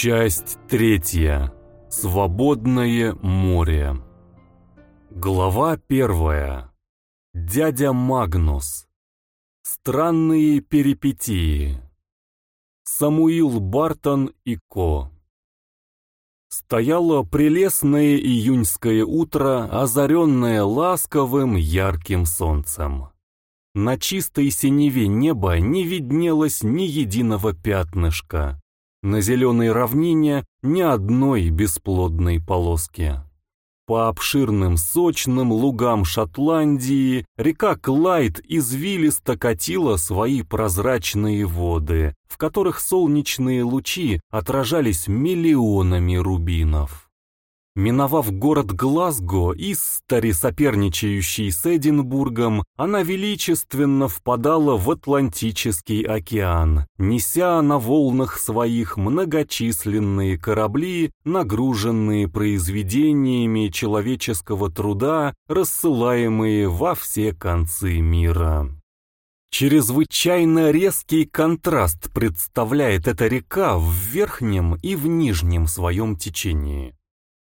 Часть третья. Свободное море. Глава первая. Дядя Магнус. Странные перипетии. Самуил Бартон и Ко. Стояло прелестное июньское утро, озаренное ласковым ярким солнцем. На чистой синеве неба не виднелось ни единого пятнышка. На зеленой равнине ни одной бесплодной полоски. По обширным сочным лугам Шотландии река Клайд извилисто катила свои прозрачные воды, в которых солнечные лучи отражались миллионами рубинов. Миновав город Глазго, Истари, соперничающий с Эдинбургом, она величественно впадала в Атлантический океан, неся на волнах своих многочисленные корабли, нагруженные произведениями человеческого труда, рассылаемые во все концы мира. Чрезвычайно резкий контраст представляет эта река в верхнем и в нижнем своем течении.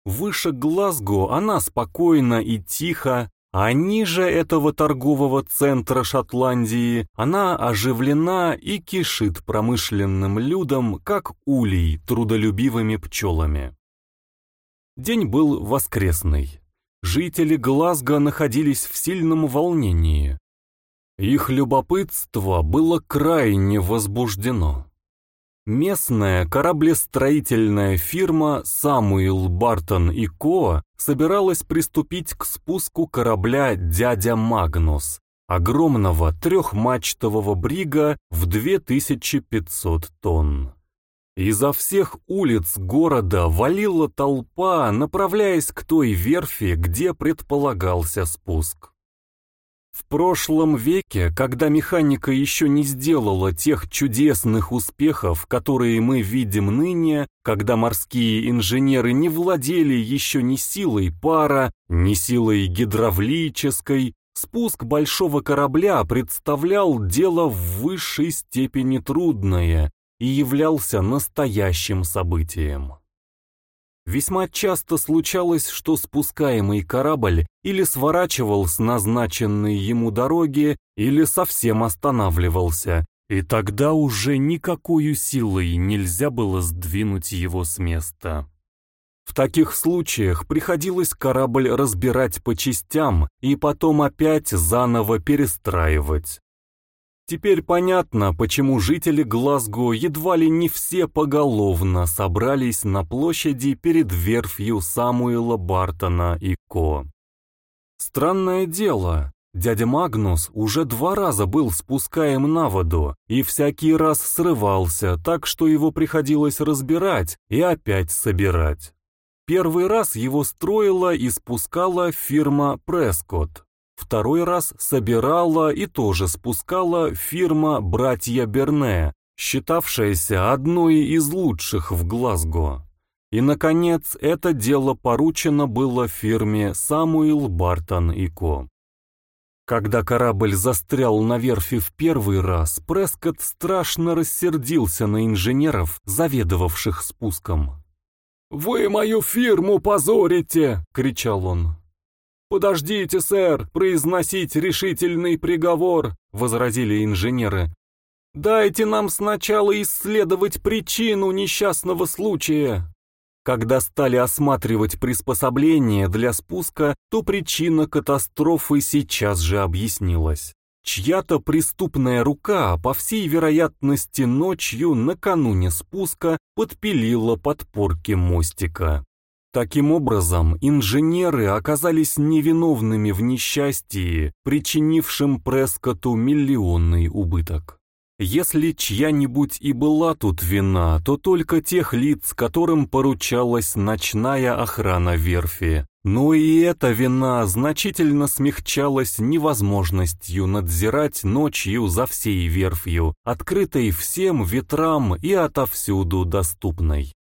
Выше Глазго она спокойна и тихо, а ниже этого торгового центра Шотландии она оживлена и кишит промышленным людом, как улей трудолюбивыми пчелами. День был воскресный. Жители Глазго находились в сильном волнении. Их любопытство было крайне возбуждено. Местная кораблестроительная фирма Самуил Бартон и Ко собиралась приступить к спуску корабля «Дядя Магнус», огромного трехмачтового брига в 2500 тонн. Изо всех улиц города валила толпа, направляясь к той верфи, где предполагался спуск. В прошлом веке, когда механика еще не сделала тех чудесных успехов, которые мы видим ныне, когда морские инженеры не владели еще ни силой пара, ни силой гидравлической, спуск большого корабля представлял дело в высшей степени трудное и являлся настоящим событием. Весьма часто случалось, что спускаемый корабль или сворачивал с назначенной ему дороги, или совсем останавливался, и тогда уже никакой силой нельзя было сдвинуть его с места. В таких случаях приходилось корабль разбирать по частям и потом опять заново перестраивать. Теперь понятно, почему жители Глазго едва ли не все поголовно собрались на площади перед верфью Самуэла Бартона и Ко. Странное дело, дядя Магнус уже два раза был спускаем на воду и всякий раз срывался, так что его приходилось разбирать и опять собирать. Первый раз его строила и спускала фирма Прескотт. Второй раз собирала и тоже спускала фирма «Братья Берне», считавшаяся одной из лучших в Глазго. И, наконец, это дело поручено было фирме «Самуил Бартон и Ко». Когда корабль застрял на верфи в первый раз, Прескотт страшно рассердился на инженеров, заведовавших спуском. «Вы мою фирму позорите!» — кричал он. «Подождите, сэр, произносить решительный приговор», — возразили инженеры. «Дайте нам сначала исследовать причину несчастного случая». Когда стали осматривать приспособление для спуска, то причина катастрофы сейчас же объяснилась. Чья-то преступная рука, по всей вероятности ночью накануне спуска, подпилила подпорки мостика. Таким образом, инженеры оказались невиновными в несчастье, причинившем Прескоту миллионный убыток. Если чья-нибудь и была тут вина, то только тех лиц, которым поручалась ночная охрана верфи. Но и эта вина значительно смягчалась невозможностью надзирать ночью за всей верфью, открытой всем ветрам и отовсюду доступной.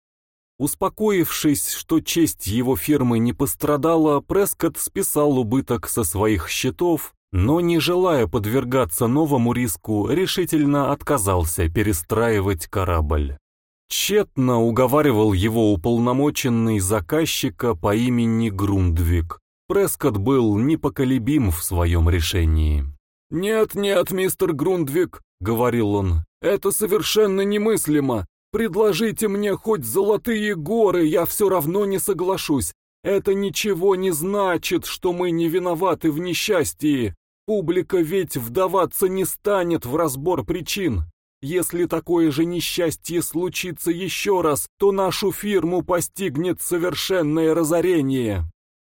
Успокоившись, что честь его фирмы не пострадала, Прескотт списал убыток со своих счетов, но, не желая подвергаться новому риску, решительно отказался перестраивать корабль. Тщетно уговаривал его уполномоченный заказчика по имени Грундвик. Прескотт был непоколебим в своем решении. «Нет-нет, мистер Грундвик», — говорил он, — «это совершенно немыслимо. Предложите мне хоть золотые горы, я все равно не соглашусь. Это ничего не значит, что мы не виноваты в несчастье. Публика ведь вдаваться не станет в разбор причин. Если такое же несчастье случится еще раз, то нашу фирму постигнет совершенное разорение.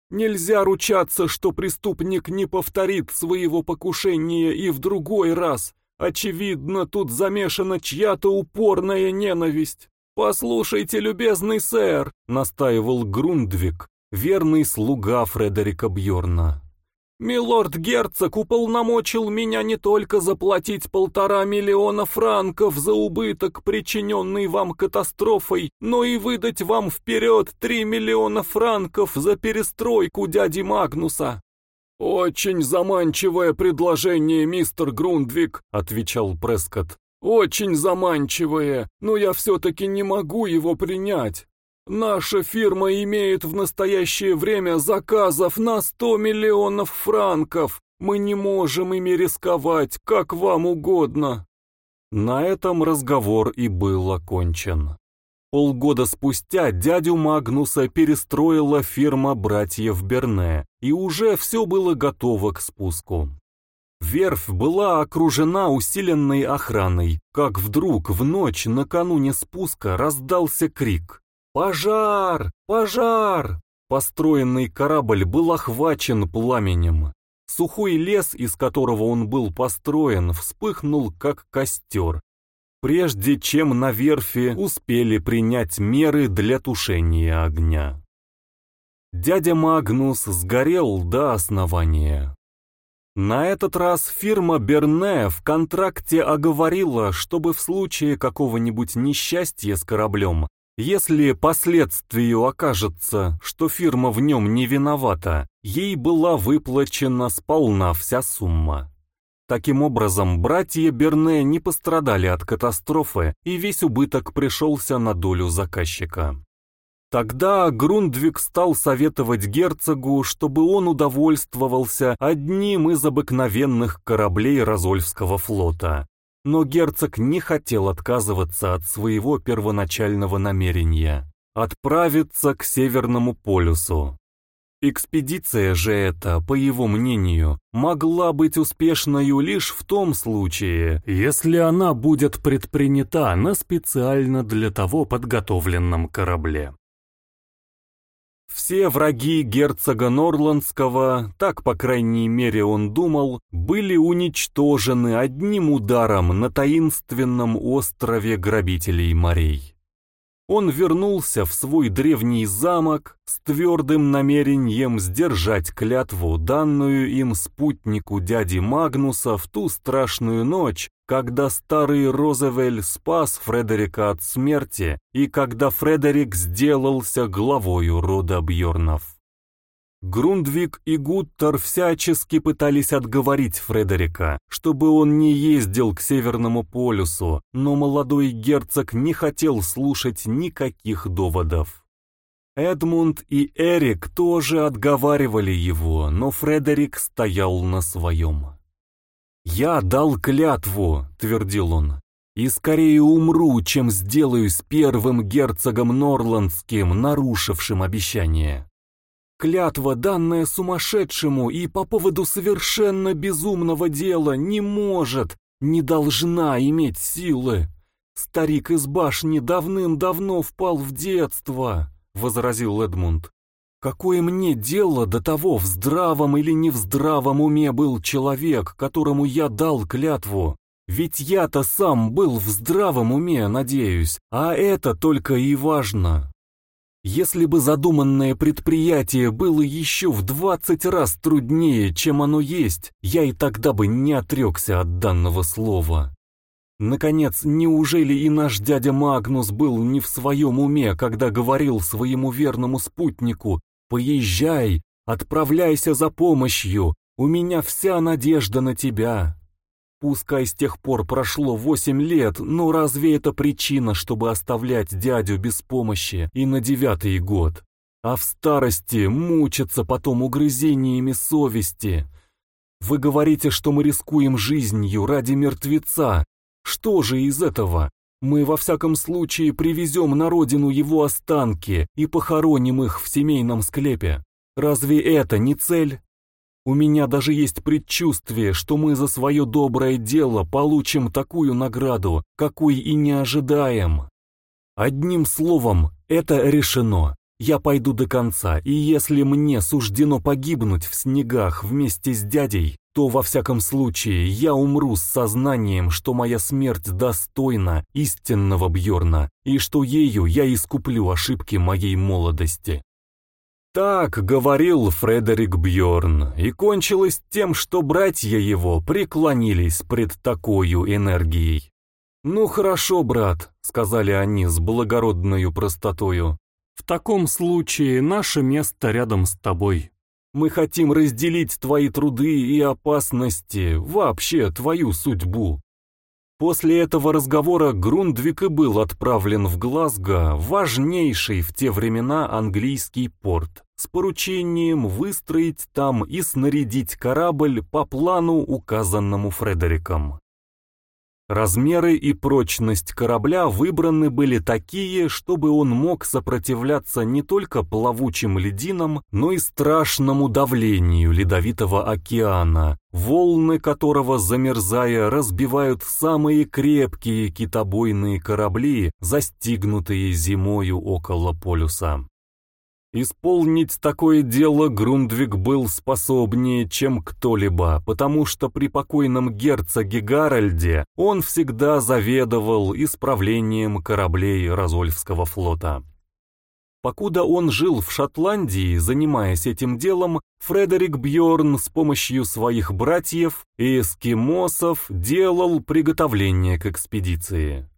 Нельзя ручаться, что преступник не повторит своего покушения и в другой раз. Очевидно, тут замешана чья-то упорная ненависть. «Послушайте, любезный сэр», — настаивал Грундвик, верный слуга Фредерика Бьорна. «Милорд-герцог уполномочил меня не только заплатить полтора миллиона франков за убыток, причиненный вам катастрофой, но и выдать вам вперед три миллиона франков за перестройку дяди Магнуса». «Очень заманчивое предложение, мистер Грундвик», — отвечал Прескотт. «Очень заманчивое, но я все-таки не могу его принять. Наша фирма имеет в настоящее время заказов на 100 миллионов франков. Мы не можем ими рисковать, как вам угодно. На этом разговор и был окончен. Полгода спустя дядю Магнуса перестроила фирма братьев Берне, и уже все было готово к спуску. Верфь была окружена усиленной охраной, как вдруг в ночь накануне спуска раздался крик. «Пожар! Пожар!» Построенный корабль был охвачен пламенем. Сухой лес, из которого он был построен, вспыхнул как костер, прежде чем на верфи успели принять меры для тушения огня. Дядя Магнус сгорел до основания. На этот раз фирма Берне в контракте оговорила, чтобы в случае какого-нибудь несчастья с кораблем если последствию окажется, что фирма в нем не виновата, ей была выплачена сполна вся сумма. Таким образом, братья Берне не пострадали от катастрофы, и весь убыток пришелся на долю заказчика. Тогда Грундвик стал советовать герцогу, чтобы он удовольствовался одним из обыкновенных кораблей Розольского флота, но герцог не хотел отказываться от своего первоначального намерения – отправиться к Северному полюсу. Экспедиция же эта, по его мнению, могла быть успешной лишь в том случае, если она будет предпринята на специально для того подготовленном корабле. Все враги герцога Норландского, так по крайней мере он думал, были уничтожены одним ударом на таинственном острове грабителей морей. Он вернулся в свой древний замок с твердым намерением сдержать клятву, данную им спутнику дяди Магнуса в ту страшную ночь, когда старый Розевель спас Фредерика от смерти и когда Фредерик сделался главою рода Бьорнов. Грундвик и Гуттер всячески пытались отговорить Фредерика, чтобы он не ездил к Северному полюсу, но молодой герцог не хотел слушать никаких доводов. Эдмунд и Эрик тоже отговаривали его, но Фредерик стоял на своем. «Я дал клятву», — твердил он, — «и скорее умру, чем сделаюсь первым герцогом Норландским, нарушившим обещание». Клятва, данная сумасшедшему и по поводу совершенно безумного дела, не может, не должна иметь силы. Старик из башни давным-давно впал в детство, — возразил Эдмунд. Какое мне дело до того, в здравом или не в здравом уме был человек, которому я дал клятву? Ведь я-то сам был в здравом уме, надеюсь, а это только и важно. Если бы задуманное предприятие было еще в двадцать раз труднее, чем оно есть, я и тогда бы не отрекся от данного слова. Наконец, неужели и наш дядя Магнус был не в своем уме, когда говорил своему верному спутнику Поезжай, отправляйся за помощью, у меня вся надежда на тебя. Пускай с тех пор прошло восемь лет, но разве это причина, чтобы оставлять дядю без помощи и на девятый год? А в старости мучиться потом угрызениями совести. Вы говорите, что мы рискуем жизнью ради мертвеца. Что же из этого? Мы во всяком случае привезем на родину его останки и похороним их в семейном склепе. Разве это не цель? У меня даже есть предчувствие, что мы за свое доброе дело получим такую награду, какой и не ожидаем. Одним словом, это решено. Я пойду до конца, и если мне суждено погибнуть в снегах вместе с дядей, то во всяком случае я умру с сознанием, что моя смерть достойна истинного Бьорна, и что ею я искуплю ошибки моей молодости. Так говорил Фредерик Бьорн, и кончилось тем, что братья его преклонились пред такою энергией. «Ну хорошо, брат», — сказали они с благородною простотою, «в таком случае наше место рядом с тобой. Мы хотим разделить твои труды и опасности, вообще твою судьбу. После этого разговора Грундвик и был отправлен в Глазго, важнейший в те времена английский порт, с поручением выстроить там и снарядить корабль по плану, указанному Фредериком. Размеры и прочность корабля выбраны были такие, чтобы он мог сопротивляться не только плавучим льдинам, но и страшному давлению ледовитого океана, волны которого, замерзая, разбивают самые крепкие китобойные корабли, застигнутые зимою около полюса. Исполнить такое дело Грундвик был способнее, чем кто-либо, потому что при покойном герцоге Гарольде он всегда заведовал исправлением кораблей Розольфского флота. Покуда он жил в Шотландии, занимаясь этим делом, Фредерик Бьорн с помощью своих братьев и эскимосов делал приготовление к экспедиции.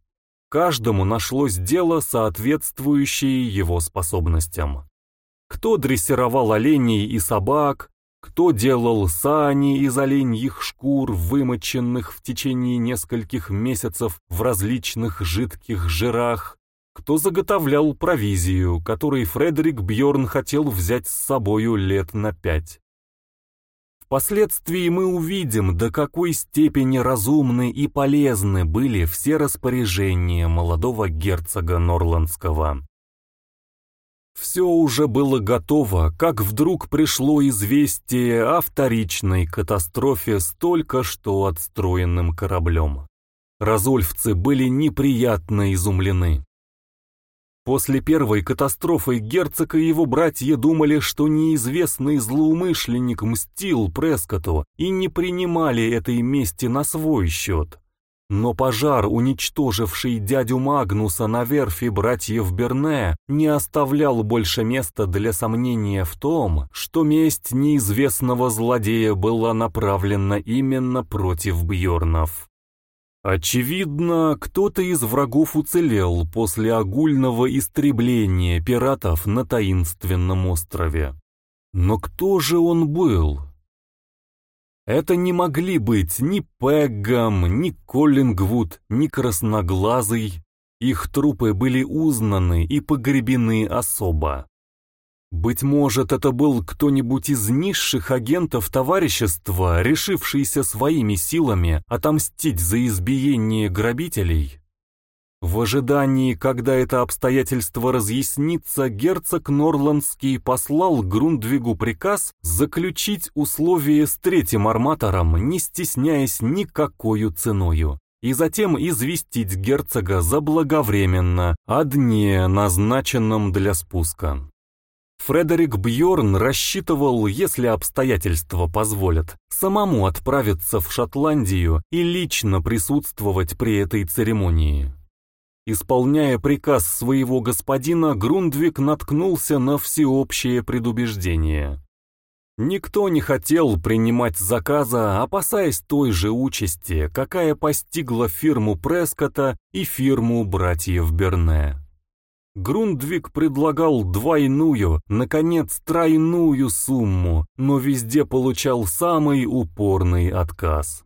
Каждому нашлось дело, соответствующее его способностям. Кто дрессировал оленей и собак, кто делал сани из оленьих шкур, вымоченных в течение нескольких месяцев в различных жидких жирах, кто заготовлял провизию, которой Фредерик Бьорн хотел взять с собою лет на пять. Впоследствии мы увидим, до какой степени разумны и полезны были все распоряжения молодого герцога Норландского. Все уже было готово, как вдруг пришло известие о вторичной катастрофе с только что отстроенным кораблем. Разольфцы были неприятно изумлены. После первой катастрофы герцог и его братья думали, что неизвестный злоумышленник мстил Прескоту и не принимали этой мести на свой счет. Но пожар, уничтоживший дядю Магнуса на верфи братьев Берне, не оставлял больше места для сомнения в том, что месть неизвестного злодея была направлена именно против Бьорнов. Очевидно, кто-то из врагов уцелел после огульного истребления пиратов на таинственном острове. Но кто же он был? Это не могли быть ни Пеггам, ни Коллингвуд, ни Красноглазый. Их трупы были узнаны и погребены особо. Быть может, это был кто-нибудь из низших агентов товарищества, решившийся своими силами отомстить за избиение грабителей? В ожидании, когда это обстоятельство разъяснится, герцог Норландский послал Грундвигу приказ заключить условия с третьим арматором, не стесняясь никакою ценою, и затем известить герцога заблаговременно о дне, назначенном для спуска. Фредерик Бьорн рассчитывал, если обстоятельства позволят, самому отправиться в Шотландию и лично присутствовать при этой церемонии. Исполняя приказ своего господина, Грундвик наткнулся на всеобщее предубеждение. Никто не хотел принимать заказа, опасаясь той же участи, какая постигла фирму Прескота и фирму братьев Берне. Грундвик предлагал двойную, наконец тройную сумму, но везде получал самый упорный отказ.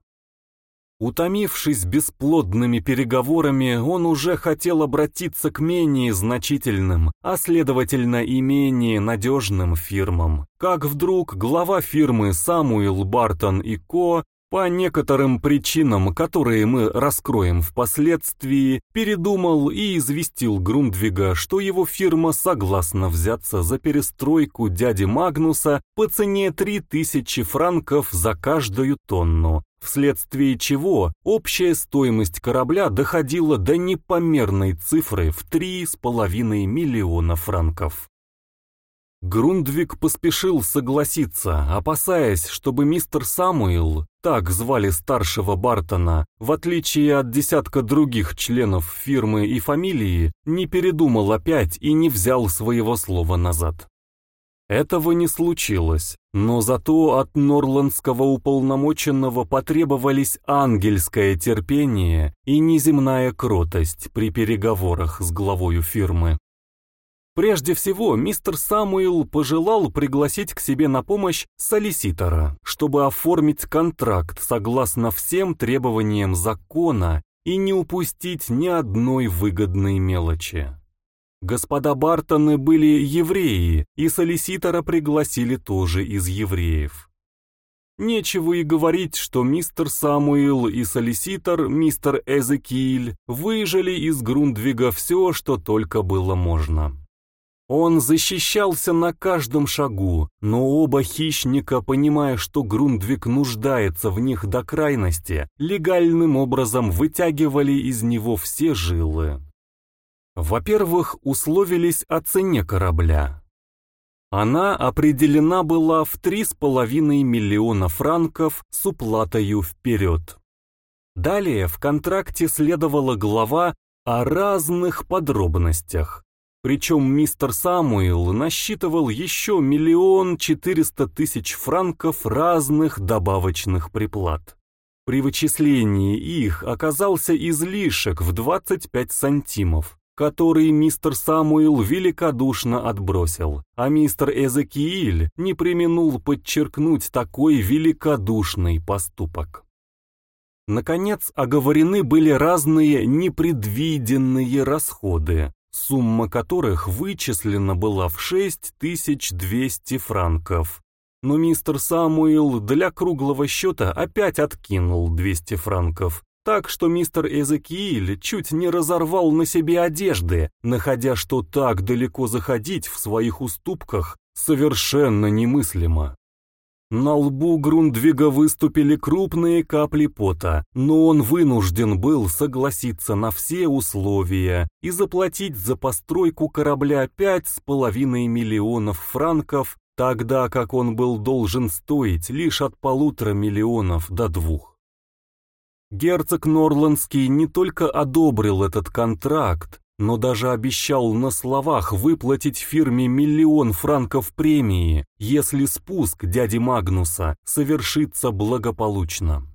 Утомившись бесплодными переговорами, он уже хотел обратиться к менее значительным, а следовательно и менее надежным фирмам. Как вдруг глава фирмы Самуэл Бартон и Ко по некоторым причинам, которые мы раскроем впоследствии, передумал и известил Грундвига, что его фирма согласна взяться за перестройку дяди Магнуса по цене 3000 франков за каждую тонну, вследствие чего общая стоимость корабля доходила до непомерной цифры в 3,5 миллиона франков. Грундвик поспешил согласиться, опасаясь, чтобы мистер Самуэл, так звали старшего Бартона, в отличие от десятка других членов фирмы и фамилии, не передумал опять и не взял своего слова назад. Этого не случилось, но зато от норландского уполномоченного потребовались ангельское терпение и неземная кротость при переговорах с главою фирмы. Прежде всего, мистер Самуэл пожелал пригласить к себе на помощь солиситора, чтобы оформить контракт согласно всем требованиям закона и не упустить ни одной выгодной мелочи. Господа Бартоны были евреи, и солиситора пригласили тоже из евреев. Нечего и говорить, что мистер Самуэл и солиситор, мистер Эзекииль, выжили из Грундвига все, что только было можно. Он защищался на каждом шагу, но оба хищника, понимая, что Грундвик нуждается в них до крайности, легальным образом вытягивали из него все жилы. Во-первых, условились о цене корабля. Она определена была в 3,5 миллиона франков с уплатою вперед. Далее в контракте следовала глава о разных подробностях, причем мистер Самуэл насчитывал еще миллион четыреста тысяч франков разных добавочных приплат. При вычислении их оказался излишек в 25 сантимов, который мистер Самуэл великодушно отбросил, а мистер Эзекииль не применул подчеркнуть такой великодушный поступок. Наконец, оговорены были разные непредвиденные расходы, сумма которых вычислена была в 6200 франков. Но мистер Самуэл для круглого счета опять откинул 200 франков, так что мистер Эзекииль чуть не разорвал на себе одежды, находя, что так далеко заходить в своих уступках совершенно немыслимо. На лбу Грундвига выступили крупные капли пота, но он вынужден был согласиться на все условия и заплатить за постройку корабля пять с половиной миллионов франков, тогда как он был должен стоить лишь от полутора миллионов до двух. Герцог Норландский не только одобрил этот контракт, но даже обещал на словах выплатить фирме миллион франков премии, если спуск дяди Магнуса совершится благополучно.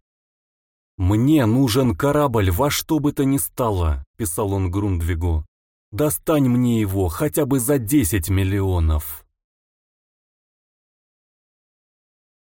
«Мне нужен корабль во что бы то ни стало», — писал он Грундвигу. «Достань мне его хотя бы за 10 миллионов».